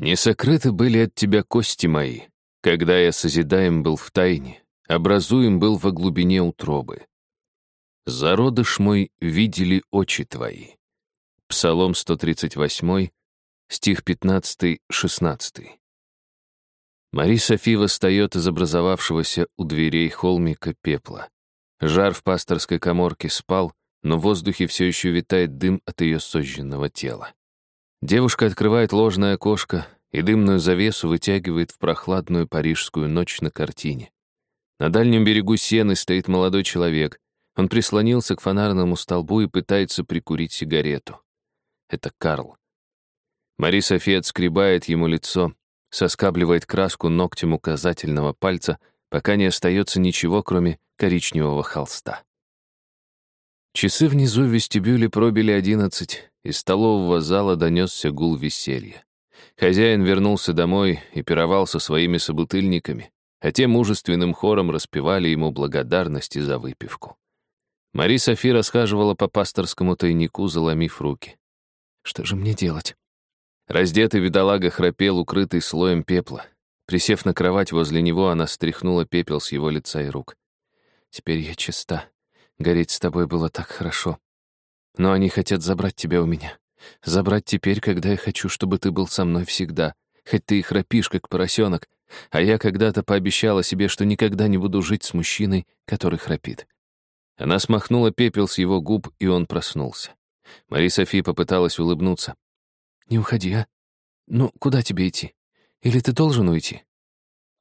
Не сокрыты были от тебя кости мои, когда я созидаем был в тайне, образуем был во глубине утробы. Зародыш мой видели очи твои. Псалом 138, стих 15-16. Мари Софи восстает из образовавшегося у дверей холмика пепла. Жар в пасторской коморке спал, но в воздухе все еще витает дым от ее сожженного тела. Девушка открывает ложное окошко и дымную завесу вытягивает в прохладную парижскую ночь на картине. На дальнем берегу сены стоит молодой человек. Он прислонился к фонарному столбу и пытается прикурить сигарету. Это Карл. Мари София отскребает ему лицо, соскабливает краску ногтем указательного пальца, пока не остается ничего, кроме коричневого холста. Часы внизу в вестибюле пробили одиннадцать, из столового зала донесся гул веселья. Хозяин вернулся домой и пировал со своими собутыльниками, а те мужественным хором распевали ему благодарности за выпивку. Мари Софи расхаживала по пасторскому тайнику, заломив руки. «Что же мне делать?» Раздетый бедолага храпел, укрытый слоем пепла. Присев на кровать возле него, она стряхнула пепел с его лица и рук. «Теперь я чиста. Гореть с тобой было так хорошо. Но они хотят забрать тебя у меня. Забрать теперь, когда я хочу, чтобы ты был со мной всегда. Хоть ты и храпишь, как поросенок, а я когда-то пообещала себе, что никогда не буду жить с мужчиной, который храпит. Она смахнула пепел с его губ, и он проснулся. Мари Софи попыталась улыбнуться. «Не уходи, а? Ну, куда тебе идти? Или ты должен уйти?»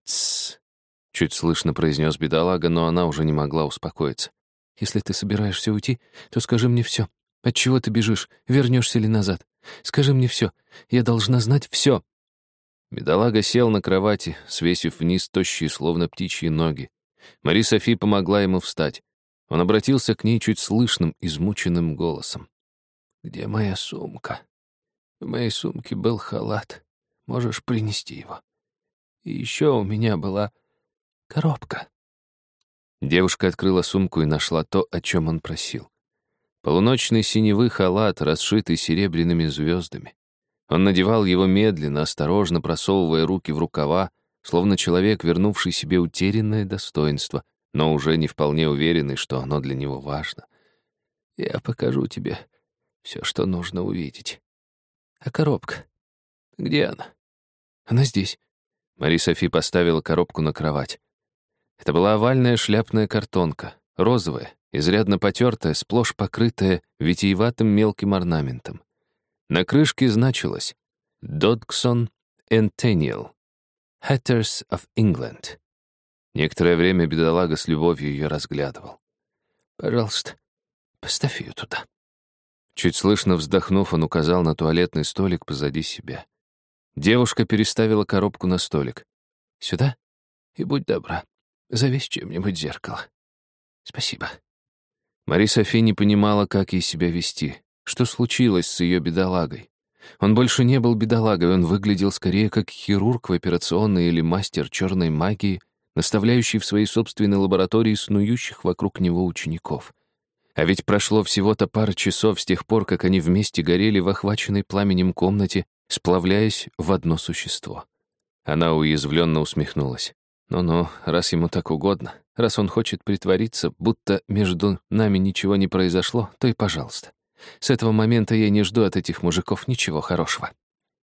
«Тссс», — чуть слышно произнес бедолага, но она уже не могла успокоиться. «Если ты собираешься уйти, то скажи мне все. От чего ты бежишь? Вернешься ли назад? Скажи мне все. Я должна знать все. Бедолага сел на кровати, свесив вниз тощие, словно птичьи ноги. Мари Софи помогла ему встать. Он обратился к ней чуть слышным, измученным голосом. «Где моя сумка? В моей сумке был халат. Можешь принести его. И еще у меня была коробка». Девушка открыла сумку и нашла то, о чем он просил. Полуночный синевый халат, расшитый серебряными звездами. Он надевал его медленно, осторожно просовывая руки в рукава, словно человек, вернувший себе утерянное достоинство, но уже не вполне уверенный, что оно для него важно. «Я покажу тебе все, что нужно увидеть. А коробка? Где она?» «Она здесь». Мари Софи поставила коробку на кровать. Это была овальная шляпная картонка, розовая, изрядно потертая, сплошь покрытая витиеватым мелким орнаментом. На крышке значилось «Dodgson Tenniel, Hatters of England». Некоторое время бедолага с любовью ее разглядывал. «Пожалуйста, поставь ее туда». Чуть слышно вздохнув, он указал на туалетный столик позади себя. Девушка переставила коробку на столик. «Сюда? И будь добра, завесь чем-нибудь зеркало. Спасибо». Мари Софи не понимала, как ей себя вести. Что случилось с ее бедолагой? Он больше не был бедолагой, он выглядел скорее как хирург в операционной или мастер черной магии, наставляющий в своей собственной лаборатории снующих вокруг него учеников. А ведь прошло всего-то пара часов с тех пор, как они вместе горели в охваченной пламенем комнате, сплавляясь в одно существо. Она уязвленно усмехнулась. Ну-ну, раз ему так угодно, раз он хочет притвориться, будто между нами ничего не произошло, то и пожалуйста. С этого момента я не жду от этих мужиков ничего хорошего.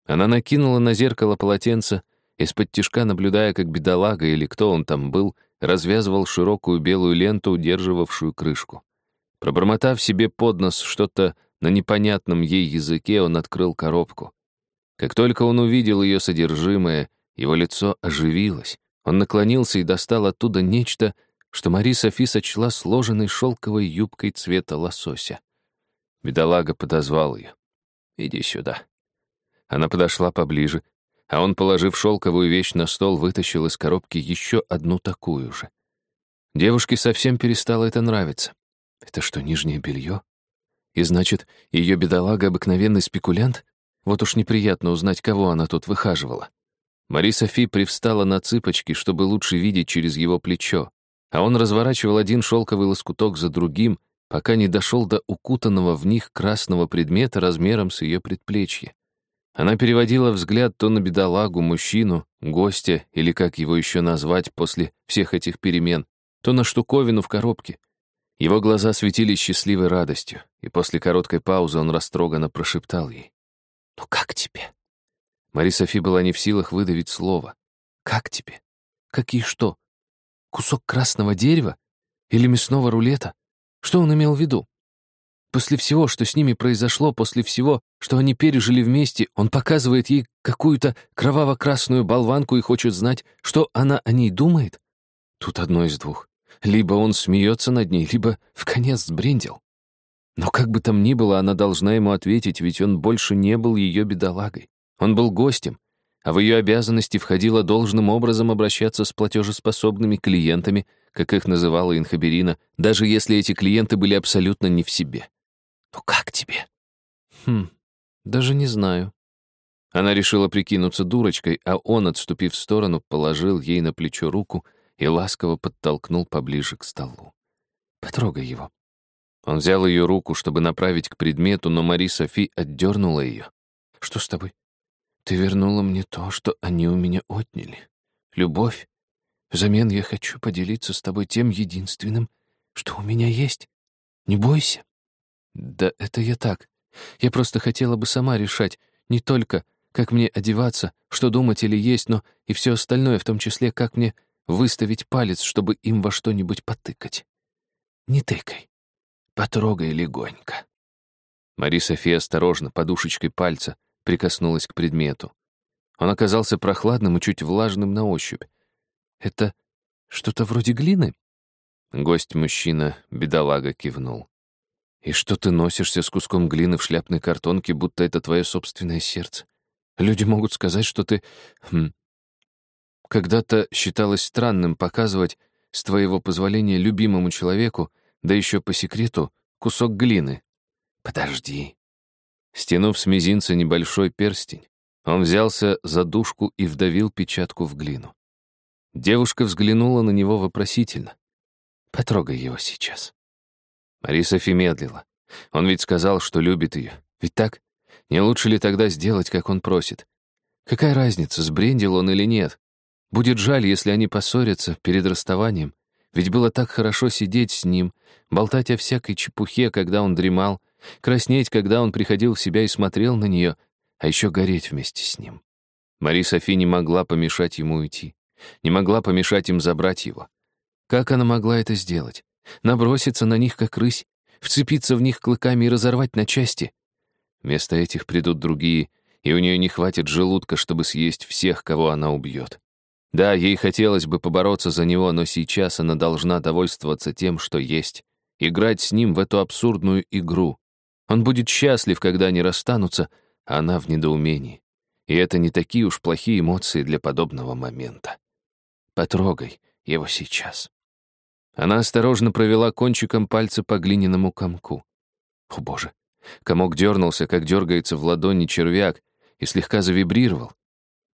Она накинула на зеркало полотенце, из-под тишка наблюдая, как бедолага или кто он там был, развязывал широкую белую ленту, удерживавшую крышку. Пробормотав себе под нос что-то на непонятном ей языке, он открыл коробку. Как только он увидел ее содержимое, его лицо оживилось. Он наклонился и достал оттуда нечто, что Мари Софи сочла сложенной шелковой юбкой цвета лосося. Бедолага подозвал ее. «Иди сюда». Она подошла поближе, а он, положив шелковую вещь на стол, вытащил из коробки еще одну такую же. Девушке совсем перестало это нравиться. Это что, нижнее белье? И значит, ее бедолага — обыкновенный спекулянт? Вот уж неприятно узнать, кого она тут выхаживала. Мари Софи привстала на цыпочки, чтобы лучше видеть через его плечо, а он разворачивал один шелковый лоскуток за другим, пока не дошел до укутанного в них красного предмета размером с ее предплечье. Она переводила взгляд то на бедолагу, мужчину, гостя, или как его еще назвать после всех этих перемен, то на штуковину в коробке. Его глаза светились счастливой радостью, и после короткой паузы он растроганно прошептал ей. «Ну как тебе?» Мари Софи была не в силах выдавить слово. «Как тебе? Какие что? Кусок красного дерева? Или мясного рулета? Что он имел в виду?» После всего, что с ними произошло, после всего, что они пережили вместе, он показывает ей какую-то кроваво-красную болванку и хочет знать, что она о ней думает? Тут одно из двух. Либо он смеется над ней, либо в конец сбрендил. Но как бы там ни было, она должна ему ответить, ведь он больше не был ее бедолагой. Он был гостем, а в ее обязанности входило должным образом обращаться с платежеспособными клиентами, как их называла Инхаберина, даже если эти клиенты были абсолютно не в себе. «Ну как тебе?» «Хм, даже не знаю». Она решила прикинуться дурочкой, а он, отступив в сторону, положил ей на плечо руку и ласково подтолкнул поближе к столу. «Потрогай его». Он взял ее руку, чтобы направить к предмету, но Мари Софи отдернула ее. «Что с тобой? Ты вернула мне то, что они у меня отняли. Любовь. Взамен я хочу поделиться с тобой тем единственным, что у меня есть. Не бойся». «Да это я так. Я просто хотела бы сама решать, не только, как мне одеваться, что думать или есть, но и все остальное, в том числе, как мне выставить палец, чтобы им во что-нибудь потыкать. Не тыкай. Потрогай легонько». Мари София осторожно, подушечкой пальца, прикоснулась к предмету. Он оказался прохладным и чуть влажным на ощупь. «Это что-то вроде глины?» Гость-мужчина, бедолага, кивнул. И что ты носишься с куском глины в шляпной картонке, будто это твое собственное сердце? Люди могут сказать, что ты... Хм, когда-то считалось странным показывать, с твоего позволения, любимому человеку, да еще по секрету, кусок глины. Подожди. Стянув с мизинца небольшой перстень, он взялся за дужку и вдавил печатку в глину. Девушка взглянула на него вопросительно. «Потрогай его сейчас». Мари Софи медлила. Он ведь сказал, что любит ее. Ведь так? Не лучше ли тогда сделать, как он просит? Какая разница, сбрендил он или нет? Будет жаль, если они поссорятся перед расставанием. Ведь было так хорошо сидеть с ним, болтать о всякой чепухе, когда он дремал, краснеть, когда он приходил в себя и смотрел на нее, а еще гореть вместе с ним. Мари Софи не могла помешать ему уйти, не могла помешать им забрать его. Как она могла это сделать? наброситься на них, как рысь, вцепиться в них клыками и разорвать на части. Вместо этих придут другие, и у нее не хватит желудка, чтобы съесть всех, кого она убьет. Да, ей хотелось бы побороться за него, но сейчас она должна довольствоваться тем, что есть, играть с ним в эту абсурдную игру. Он будет счастлив, когда они расстанутся, а она в недоумении. И это не такие уж плохие эмоции для подобного момента. Потрогай его сейчас. Она осторожно провела кончиком пальца по глиняному комку. О, боже! Комок дернулся, как дергается в ладони червяк, и слегка завибрировал.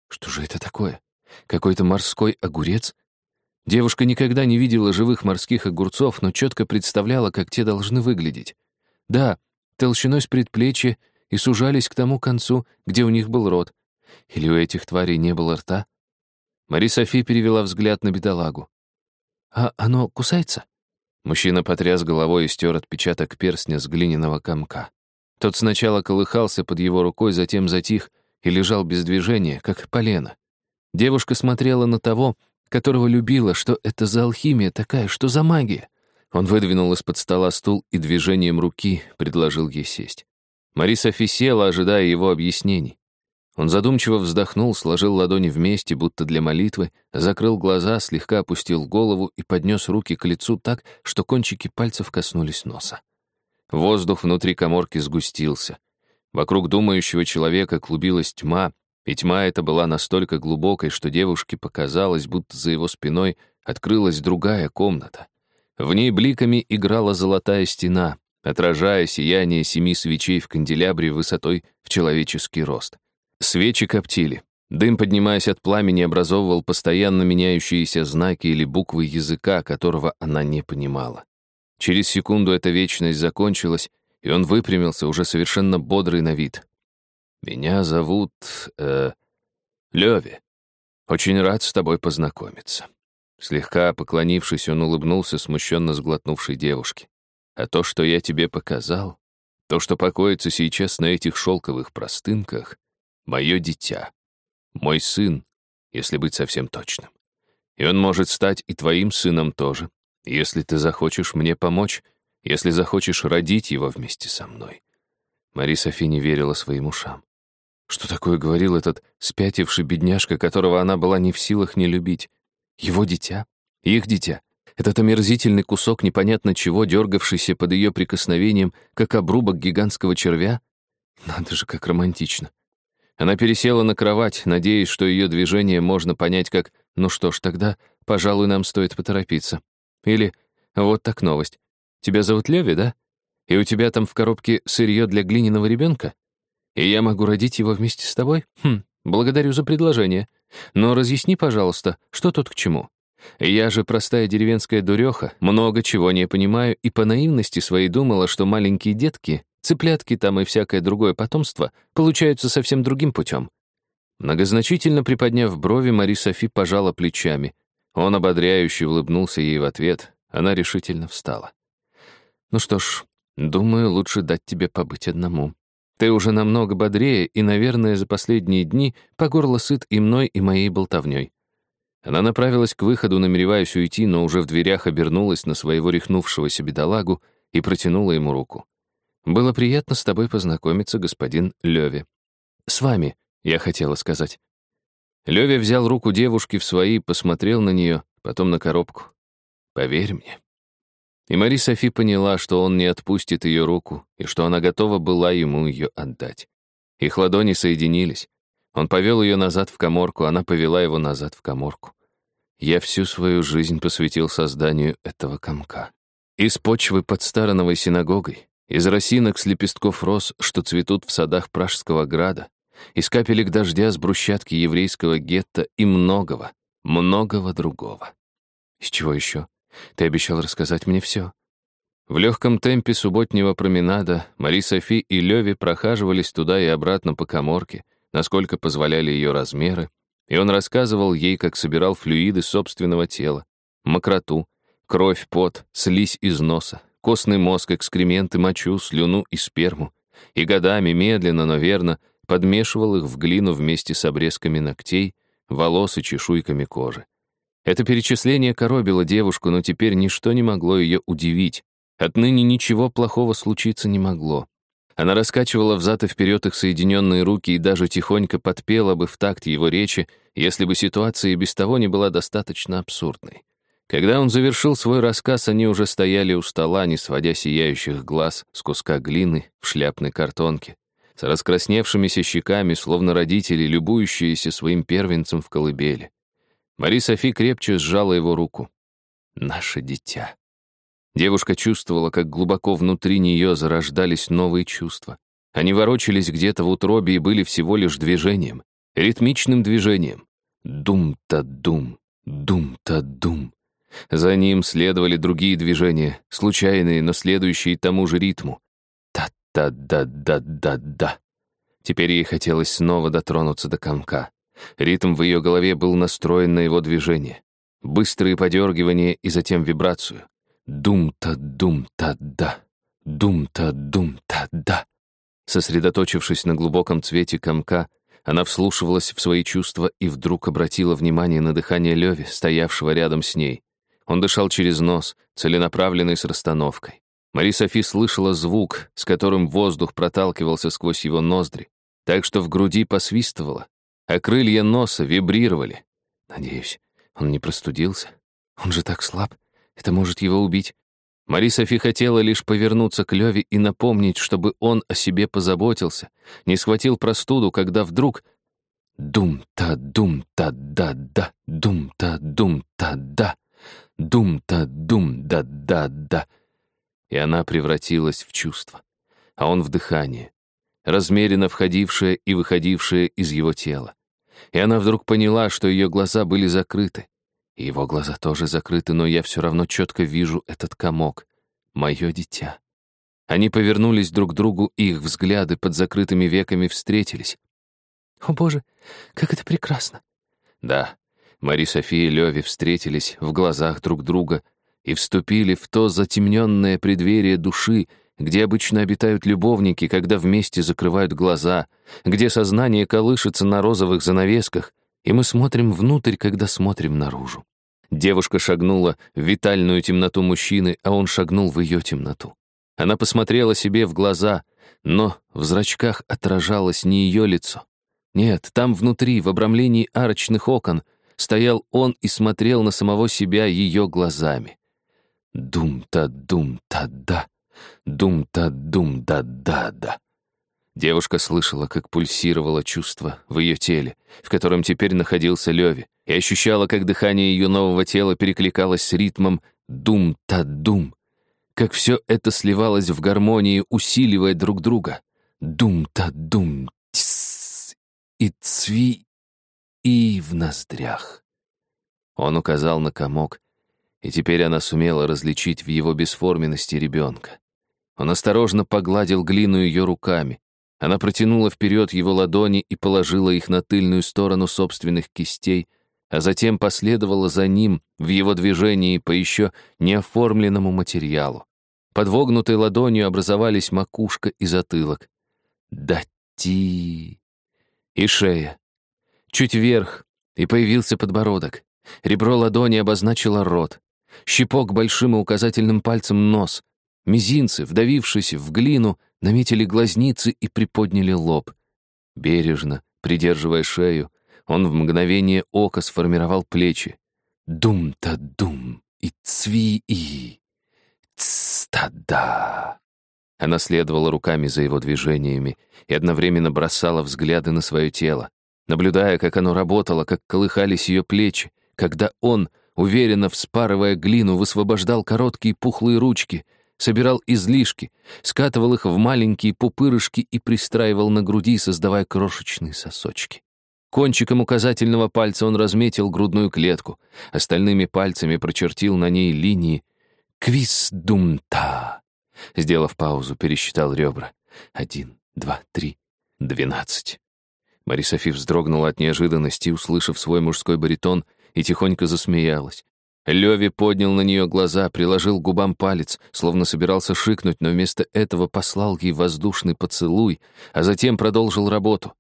Что же это такое? Какой-то морской огурец? Девушка никогда не видела живых морских огурцов, но четко представляла, как те должны выглядеть. Да, толщиной с предплечья и сужались к тому концу, где у них был рот. Или у этих тварей не было рта? Мари Софи перевела взгляд на бедолагу. «А оно кусается?» Мужчина потряс головой и стер отпечаток перстня с глиняного комка. Тот сначала колыхался под его рукой, затем затих и лежал без движения, как полено. Девушка смотрела на того, которого любила, что это за алхимия такая, что за магия. Он выдвинул из-под стола стул и движением руки предложил ей сесть. Мариса села, ожидая его объяснений. Он задумчиво вздохнул, сложил ладони вместе, будто для молитвы, закрыл глаза, слегка опустил голову и поднес руки к лицу так, что кончики пальцев коснулись носа. Воздух внутри коморки сгустился. Вокруг думающего человека клубилась тьма, и тьма эта была настолько глубокой, что девушке показалось, будто за его спиной открылась другая комната. В ней бликами играла золотая стена, отражая сияние семи свечей в канделябре высотой в человеческий рост. Свечи коптили. Дым, поднимаясь от пламени, образовывал постоянно меняющиеся знаки или буквы языка, которого она не понимала. Через секунду эта вечность закончилась, и он выпрямился, уже совершенно бодрый на вид. Меня зовут... Э, Леви. Очень рад с тобой познакомиться». Слегка поклонившись, он улыбнулся смущенно сглотнувшей девушке. «А то, что я тебе показал, то, что покоится сейчас на этих шелковых простынках, мое дитя, мой сын, если быть совсем точным. И он может стать и твоим сыном тоже, если ты захочешь мне помочь, если захочешь родить его вместе со мной». Мари Софи не верила своим ушам. Что такое говорил этот спятивший бедняжка, которого она была не в силах не любить? Его дитя? Их дитя? Этот омерзительный кусок непонятно чего, дергавшийся под ее прикосновением, как обрубок гигантского червя? Надо же, как романтично. Она пересела на кровать, надеясь, что ее движение можно понять как «ну что ж, тогда, пожалуй, нам стоит поторопиться». Или «вот так новость. Тебя зовут Леви, да? И у тебя там в коробке сырье для глиняного ребенка? И я могу родить его вместе с тобой? Хм, благодарю за предложение. Но разъясни, пожалуйста, что тут к чему? Я же простая деревенская дуреха, много чего не понимаю и по наивности своей думала, что маленькие детки, цыплятки там и всякое другое потомство получаются совсем другим путем. Многозначительно приподняв брови, Мари Софи пожала плечами. Он ободряюще улыбнулся ей в ответ. Она решительно встала. «Ну что ж, думаю, лучше дать тебе побыть одному. Ты уже намного бодрее и, наверное, за последние дни по горло сыт и мной, и моей болтовней. Она направилась к выходу, намереваясь уйти, но уже в дверях обернулась на своего рехнувшегося бедолагу и протянула ему руку. «Было приятно с тобой познакомиться, господин Леви». «С вами», — я хотела сказать. Леви взял руку девушки в свои, посмотрел на нее, потом на коробку. «Поверь мне, и Мари Софи поняла, что он не отпустит ее руку, и что она готова была ему ее отдать. Их ладони соединились. Он повел ее назад в коморку, она повела его назад в коморку. Я всю свою жизнь посвятил созданию этого комка. Из почвы под Староновой синагогой, из росинок с лепестков роз, что цветут в садах Пражского града, из капелек дождя с брусчатки еврейского гетто и многого, многого другого. Из чего еще? Ты обещал рассказать мне все. В легком темпе субботнего променада Мари Софи и Леви прохаживались туда и обратно по коморке, насколько позволяли ее размеры, и он рассказывал ей, как собирал флюиды собственного тела, мокроту, кровь, пот, слизь из носа, костный мозг, экскременты, мочу, слюну и сперму, и годами, медленно, но верно, подмешивал их в глину вместе с обрезками ногтей, волос и чешуйками кожи. Это перечисление коробило девушку, но теперь ничто не могло ее удивить. Отныне ничего плохого случиться не могло. Она раскачивала взад и вперед их соединенные руки и даже тихонько подпела бы в такт его речи, если бы ситуация и без того не была достаточно абсурдной. Когда он завершил свой рассказ, они уже стояли у стола, не сводя сияющих глаз с куска глины в шляпной картонке, с раскрасневшимися щеками, словно родители, любующиеся своим первенцем в колыбели. Мари Софи крепче сжала его руку. «Наше дитя». Девушка чувствовала, как глубоко внутри нее зарождались новые чувства. Они ворочались где-то в утробе и были всего лишь движением, ритмичным движением. Дум-та-дум, дум-та-дум. За ним следовали другие движения, случайные, но следующие тому же ритму. Та-та-да-да-да-да. Теперь ей хотелось снова дотронуться до комка. Ритм в ее голове был настроен на его движение. Быстрые подергивания и затем вибрацию. Дум-та-дум-та-да. Дум-та-дум-та-да. Сосредоточившись на глубоком цвете комка, она вслушивалась в свои чувства и вдруг обратила внимание на дыхание Леви, стоявшего рядом с ней. Он дышал через нос, целенаправленный с расстановкой. Мари Софи слышала звук, с которым воздух проталкивался сквозь его ноздри, так что в груди посвистывало, а крылья носа вибрировали. Надеюсь, он не простудился. Он же так слаб. Это может его убить. Мари Софи хотела лишь повернуться к Леве и напомнить, чтобы он о себе позаботился, не схватил простуду, когда вдруг Дум-та-дум-та-да-да, дум-та-дум-та-да, дум-та-дум-да-да-да. И она превратилась в чувство, а он в дыхание, размеренно входившее и выходившее из его тела. И она вдруг поняла, что ее глаза были закрыты. И его глаза тоже закрыты, но я все равно четко вижу этот комок. Мое дитя. Они повернулись друг к другу, и их взгляды под закрытыми веками встретились. «О, Боже, как это прекрасно!» Да, Мари София и Леви встретились в глазах друг друга и вступили в то затемненное преддверие души, где обычно обитают любовники, когда вместе закрывают глаза, где сознание колышется на розовых занавесках, и мы смотрим внутрь, когда смотрим наружу. Девушка шагнула в витальную темноту мужчины, а он шагнул в ее темноту. Она посмотрела себе в глаза, но в зрачках отражалось не ее лицо. Нет, там внутри, в обрамлении арочных окон, стоял он и смотрел на самого себя ее глазами. Дум-та-дум-та-да, дум-та-дум-да-да-да. Девушка слышала, как пульсировало чувство в ее теле, в котором теперь находился Леви, и ощущала, как дыхание ее нового тела перекликалось с ритмом дум-та-дум, как все это сливалось в гармонии, усиливая друг друга. Дум-та-дум, тс и цви и в ноздрях. Он указал на комок, и теперь она сумела различить в его бесформенности ребенка. Он осторожно погладил глину ее руками, она протянула вперед его ладони и положила их на тыльную сторону собственных кистей, а затем последовала за ним в его движении по еще неоформленному материалу. Под вогнутой ладонью образовались макушка и затылок. Дати. И шея. Чуть вверх, и появился подбородок. Ребро ладони обозначило рот. Щипок большим и указательным пальцем нос. Мизинцы, вдавившись в глину, наметили глазницы и приподняли лоб. Бережно, придерживая шею, он в мгновение ока сформировал плечи. Дум-та-дум и цви-и. Ц-та-да. Она следовала руками за его движениями и одновременно бросала взгляды на свое тело, наблюдая, как оно работало, как колыхались ее плечи, когда он, уверенно вспарывая глину, высвобождал короткие пухлые ручки — собирал излишки, скатывал их в маленькие пупырышки и пристраивал на груди, создавая крошечные сосочки. Кончиком указательного пальца он разметил грудную клетку, остальными пальцами прочертил на ней линии «Квис-дум-та». Сделав паузу, пересчитал ребра. Один, два, три, двенадцать. Марисофи вздрогнула от неожиданности, услышав свой мужской баритон, и тихонько засмеялась. Леви поднял на нее глаза, приложил к губам палец, словно собирался шикнуть, но вместо этого послал ей воздушный поцелуй, а затем продолжил работу.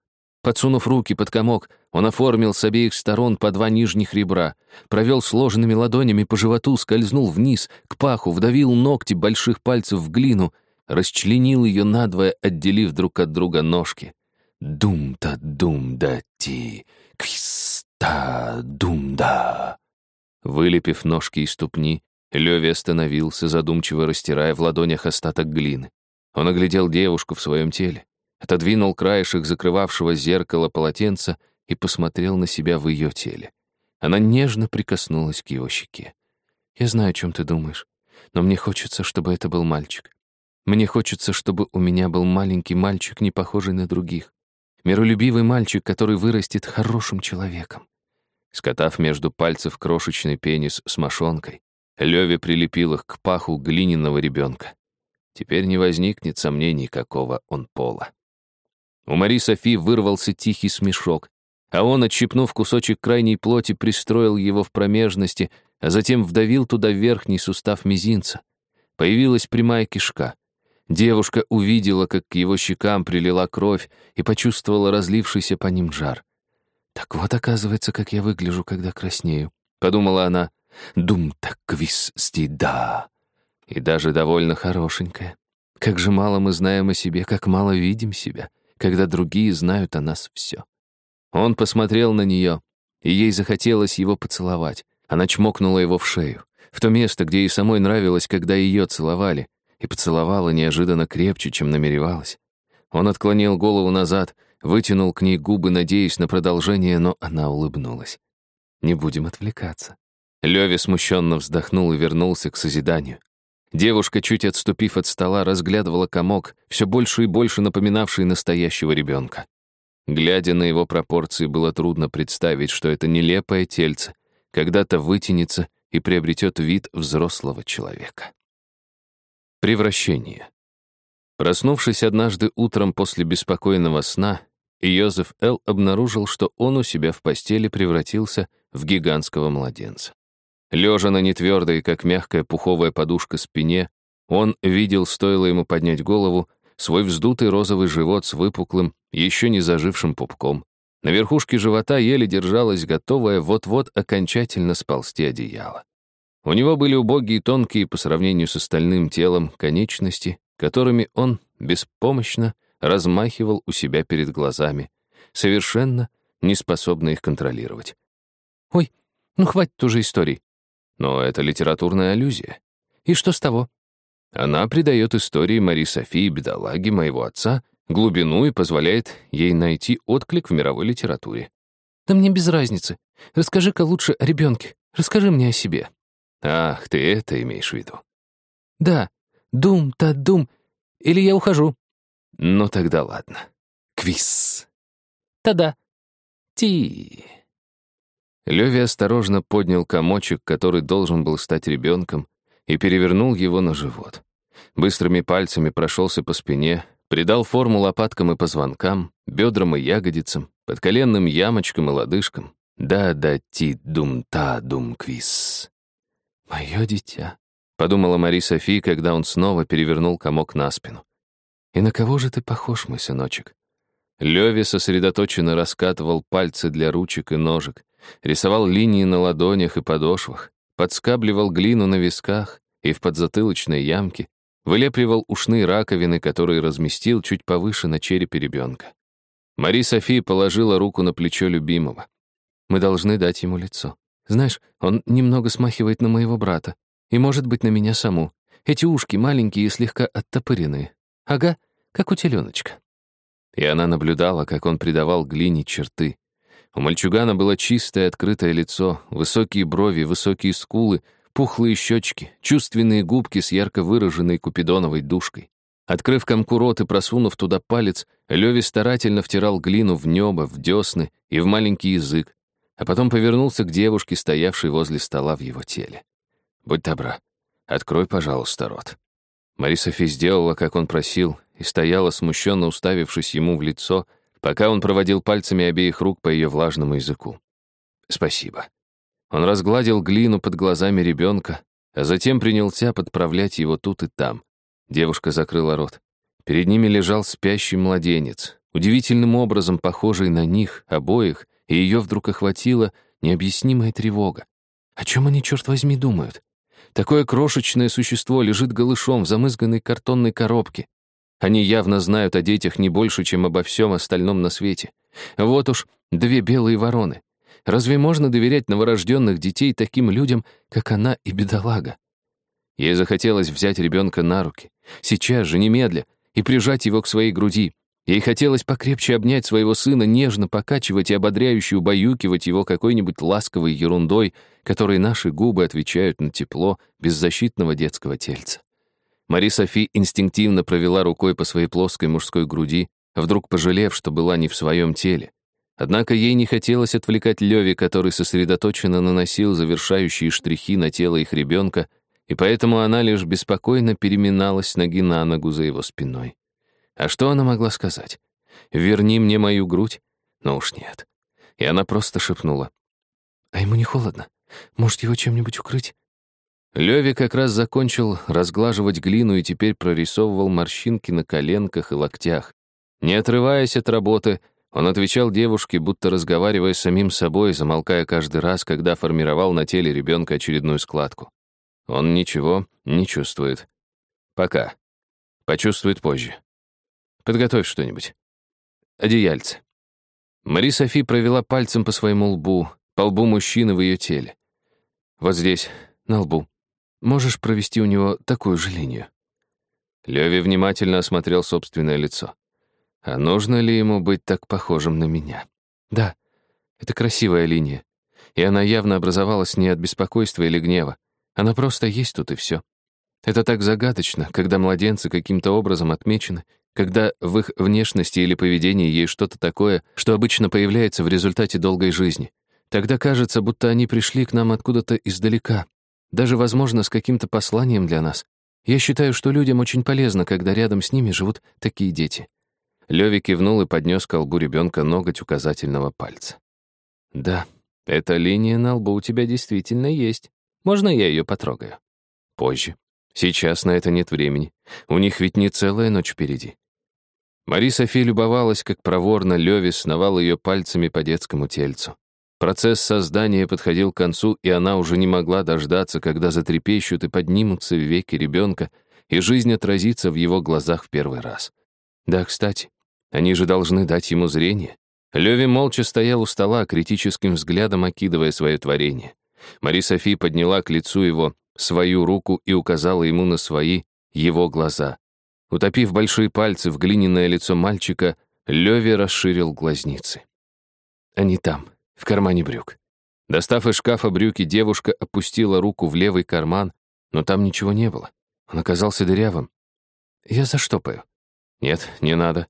Подсунув руки под комок, он оформил с обеих сторон по два нижних ребра, провел сложенными ладонями по животу, скользнул вниз, к паху, вдавил ногти больших пальцев в глину, расчленил ее надвое, отделив друг от друга ножки. Дум-та-дум-да-ти, квис-та-дум-да. Вылепив ножки и ступни, Леви остановился, задумчиво растирая в ладонях остаток глины. Он оглядел девушку в своем теле, отодвинул краешек закрывавшего зеркало полотенца и посмотрел на себя в ее теле. Она нежно прикоснулась к его щеке. «Я знаю, о чем ты думаешь, но мне хочется, чтобы это был мальчик. Мне хочется, чтобы у меня был маленький мальчик, не похожий на других. Миролюбивый мальчик, который вырастет хорошим человеком. Скотав между пальцев крошечный пенис с мошонкой, Леви прилепил их к паху глиняного ребенка. Теперь не возникнет сомнений, какого он пола. У Мари Софи вырвался тихий смешок, а он, отщипнув кусочек крайней плоти, пристроил его в промежности, а затем вдавил туда верхний сустав мизинца. Появилась прямая кишка. Девушка увидела, как к его щекам прилила кровь и почувствовала разлившийся по ним жар. «Так вот, оказывается, как я выгляжу, когда краснею», — подумала она. «Дум так квис стида». И даже довольно хорошенькая. Как же мало мы знаем о себе, как мало видим себя, когда другие знают о нас все. Он посмотрел на нее, и ей захотелось его поцеловать. Она чмокнула его в шею, в то место, где ей самой нравилось, когда ее целовали, и поцеловала неожиданно крепче, чем намеревалась. Он отклонил голову назад — Вытянул к ней губы, надеясь на продолжение, но она улыбнулась. «Не будем отвлекаться». Леви смущенно вздохнул и вернулся к созиданию. Девушка, чуть отступив от стола, разглядывала комок, все больше и больше напоминавший настоящего ребенка. Глядя на его пропорции, было трудно представить, что это нелепое тельце когда-то вытянется и приобретет вид взрослого человека. Превращение. Проснувшись однажды утром после беспокойного сна, Йозеф Л. обнаружил, что он у себя в постели превратился в гигантского младенца. Лежа на нетвердой, как мягкая пуховая подушка спине, он видел, стоило ему поднять голову, свой вздутый розовый живот с выпуклым, еще не зажившим пупком. На верхушке живота еле держалась, готовая вот-вот окончательно сползти одеяло. У него были убогие тонкие по сравнению с остальным телом конечности, которыми он беспомощно размахивал у себя перед глазами, совершенно не способный их контролировать. «Ой, ну хватит уже историй». Но это литературная аллюзия. «И что с того?» Она придает истории Мари Софии бедолаги моего отца глубину и позволяет ей найти отклик в мировой литературе. Да мне без разницы. Расскажи-ка лучше о ребенке. Расскажи мне о себе. Ах, ты это имеешь в виду? Да. Дум-та дум. Или я ухожу. Ну тогда ладно. Квиз. Та-да. Ти. Леви осторожно поднял комочек, который должен был стать ребенком, и перевернул его на живот. Быстрыми пальцами прошелся по спине, придал форму лопаткам и позвонкам, бедрам и ягодицам, подколенным ямочкам и лодыжкам. Да-да-ти-дум-та-дум-квиз. «Мое дитя», — подумала Мари Софи, когда он снова перевернул комок на спину. «И на кого же ты похож, мой сыночек?» Леви сосредоточенно раскатывал пальцы для ручек и ножек, рисовал линии на ладонях и подошвах, подскабливал глину на висках и в подзатылочной ямке, вылепливал ушные раковины, которые разместил чуть повыше на черепе ребенка. Мари София положила руку на плечо любимого. «Мы должны дать ему лицо. Знаешь, он немного смахивает на моего брата. И, может быть, на меня саму. Эти ушки маленькие и слегка оттопыренные. Ага, как у теленочка». И она наблюдала, как он придавал глине черты. У мальчугана было чистое открытое лицо, высокие брови, высокие скулы — Пухлые щечки, чувственные губки с ярко выраженной купидоновой душкой. Открыв комку рот и просунув туда палец, Леви старательно втирал глину в небо, в десны и в маленький язык, а потом повернулся к девушке, стоявшей возле стола в его теле. «Будь добра, открой, пожалуйста, рот». Мари Софи сделала, как он просил, и стояла, смущенно уставившись ему в лицо, пока он проводил пальцами обеих рук по ее влажному языку. «Спасибо», он разгладил глину под глазами ребенка, а затем принялся подправлять его тут и там. Девушка закрыла рот. Перед ними лежал спящий младенец, удивительным образом похожий на них, обоих, и ее вдруг охватила необъяснимая тревога. О чем они, черт возьми, думают? Такое крошечное существо лежит голышом в замызганной картонной коробке. Они явно знают о детях не больше, чем обо всем остальном на свете. Вот уж две белые вороны. Разве можно доверять новорожденных детей таким людям, как она и бедолага? Ей захотелось взять ребенка на руки, сейчас же, немедля, и прижать его к своей груди. Ей хотелось покрепче обнять своего сына, нежно покачивать и ободряюще убаюкивать его какой-нибудь ласковой ерундой, которой наши губы отвечают на тепло беззащитного детского тельца. Мари Софи инстинктивно провела рукой по своей плоской мужской груди, вдруг пожалев, что была не в своем теле. Однако ей не хотелось отвлекать Леви, который сосредоточенно наносил завершающие штрихи на тело их ребенка, и поэтому она лишь беспокойно переминалась с ноги на ногу за его спиной. А что она могла сказать? «Верни мне мою грудь?» Но уж нет. И она просто шепнула. «А ему не холодно? Может, его чем-нибудь укрыть?» Леви как раз закончил разглаживать глину и теперь прорисовывал морщинки на коленках и локтях. Не отрываясь от работы, он отвечал девушке, будто разговаривая с самим собой, замолкая каждый раз, когда формировал на теле ребенка очередную складку. Он ничего не чувствует. Пока. Почувствует позже. Подготовь что-нибудь. Одеяльце. Мари Софи провела пальцем по своему лбу, по лбу мужчины в ее теле. Вот здесь, на лбу. Можешь провести у него такую же линию. Леви внимательно осмотрел собственное лицо. А нужно ли ему быть так похожим на меня? Да, это красивая линия. И она явно образовалась не от беспокойства или гнева. Она просто есть тут и все. Это так загадочно, когда младенцы каким-то образом отмечены, когда в их внешности или поведении есть что-то такое, что обычно появляется в результате долгой жизни. Тогда кажется, будто они пришли к нам откуда-то издалека, даже, возможно, с каким-то посланием для нас. Я считаю, что людям очень полезно, когда рядом с ними живут такие дети». Леви кивнул и поднес к колбу ребенка ноготь указательного пальца. «Да, эта линия на лбу у тебя действительно есть. Можно я ее потрогаю?» «Позже. Сейчас на это нет времени. У них ведь не целая ночь впереди». Мари Софи любовалась, как проворно Леви сновал ее пальцами по детскому тельцу. Процесс создания подходил к концу, и она уже не могла дождаться, когда затрепещут и поднимутся веки ребенка, и жизнь отразится в его глазах в первый раз. Да, кстати, они же должны дать ему зрение. Леви молча стоял у стола, критическим взглядом окидывая свое творение. Мари Софи подняла к лицу его свою руку и указала ему на свои, его глаза. Утопив большие пальцы в глиняное лицо мальчика, Леви расширил глазницы. «Они там», в кармане брюк. Достав из шкафа брюки, девушка опустила руку в левый карман, но там ничего не было. Он оказался дырявым. Я заштопаю. Нет, не надо.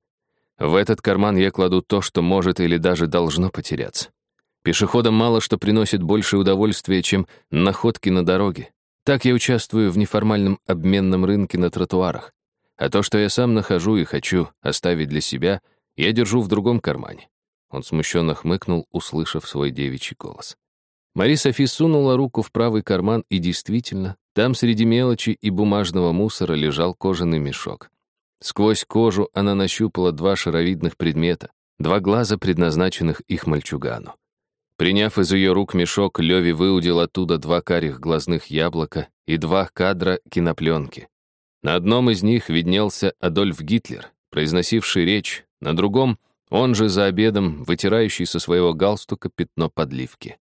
В этот карман я кладу то, что может или даже должно потеряться. Пешеходам мало что приносит больше удовольствия, чем находки на дороге. Так я участвую в неформальном обменном рынке на тротуарах. А то, что я сам нахожу и хочу оставить для себя, я держу в другом кармане. Он смущенно хмыкнул, услышав свой девичий голос. Мари Софи сунула руку в правый карман, и действительно, там среди мелочи и бумажного мусора лежал кожаный мешок. Сквозь кожу она нащупала два шаровидных предмета, два глаза, предназначенных их мальчугану. Приняв из ее рук мешок, Леви выудил оттуда два карих глазных яблока и два кадра кинопленки. На одном из них виднелся Адольф Гитлер, произносивший речь, на другом — он же за обедом, вытирающий со своего галстука пятно подливки.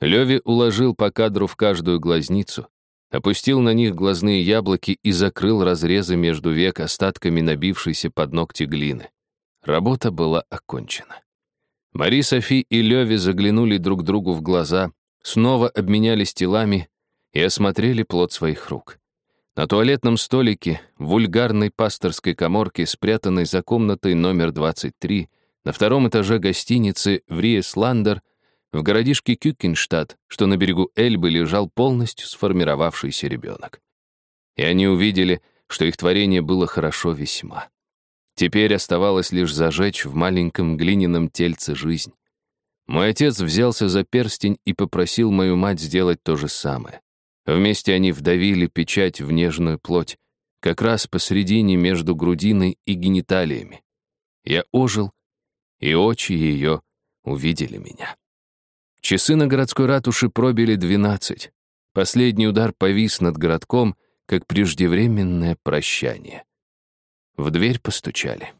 Леви уложил по кадру в каждую глазницу, опустил на них глазные яблоки и закрыл разрезы между век остатками набившейся под ногти глины. Работа была окончена. Мари Софи и Леви заглянули друг другу в глаза, снова обменялись телами и осмотрели плод своих рук. На туалетном столике, в вульгарной пасторской коморке, спрятанной за комнатой номер 23, на втором этаже гостиницы в Риесландер, в городишке Кюкенштадт, что на берегу Эльбы лежал полностью сформировавшийся ребенок. И они увидели, что их творение было хорошо весьма. Теперь оставалось лишь зажечь в маленьком глиняном тельце жизнь. Мой отец взялся за перстень и попросил мою мать сделать то же самое. Вместе они вдавили печать в нежную плоть, как раз посредине между грудиной и гениталиями. Я ожил, и очи ее увидели меня. Часы на городской ратуше пробили двенадцать. Последний удар повис над городком, как преждевременное прощание. В дверь постучали.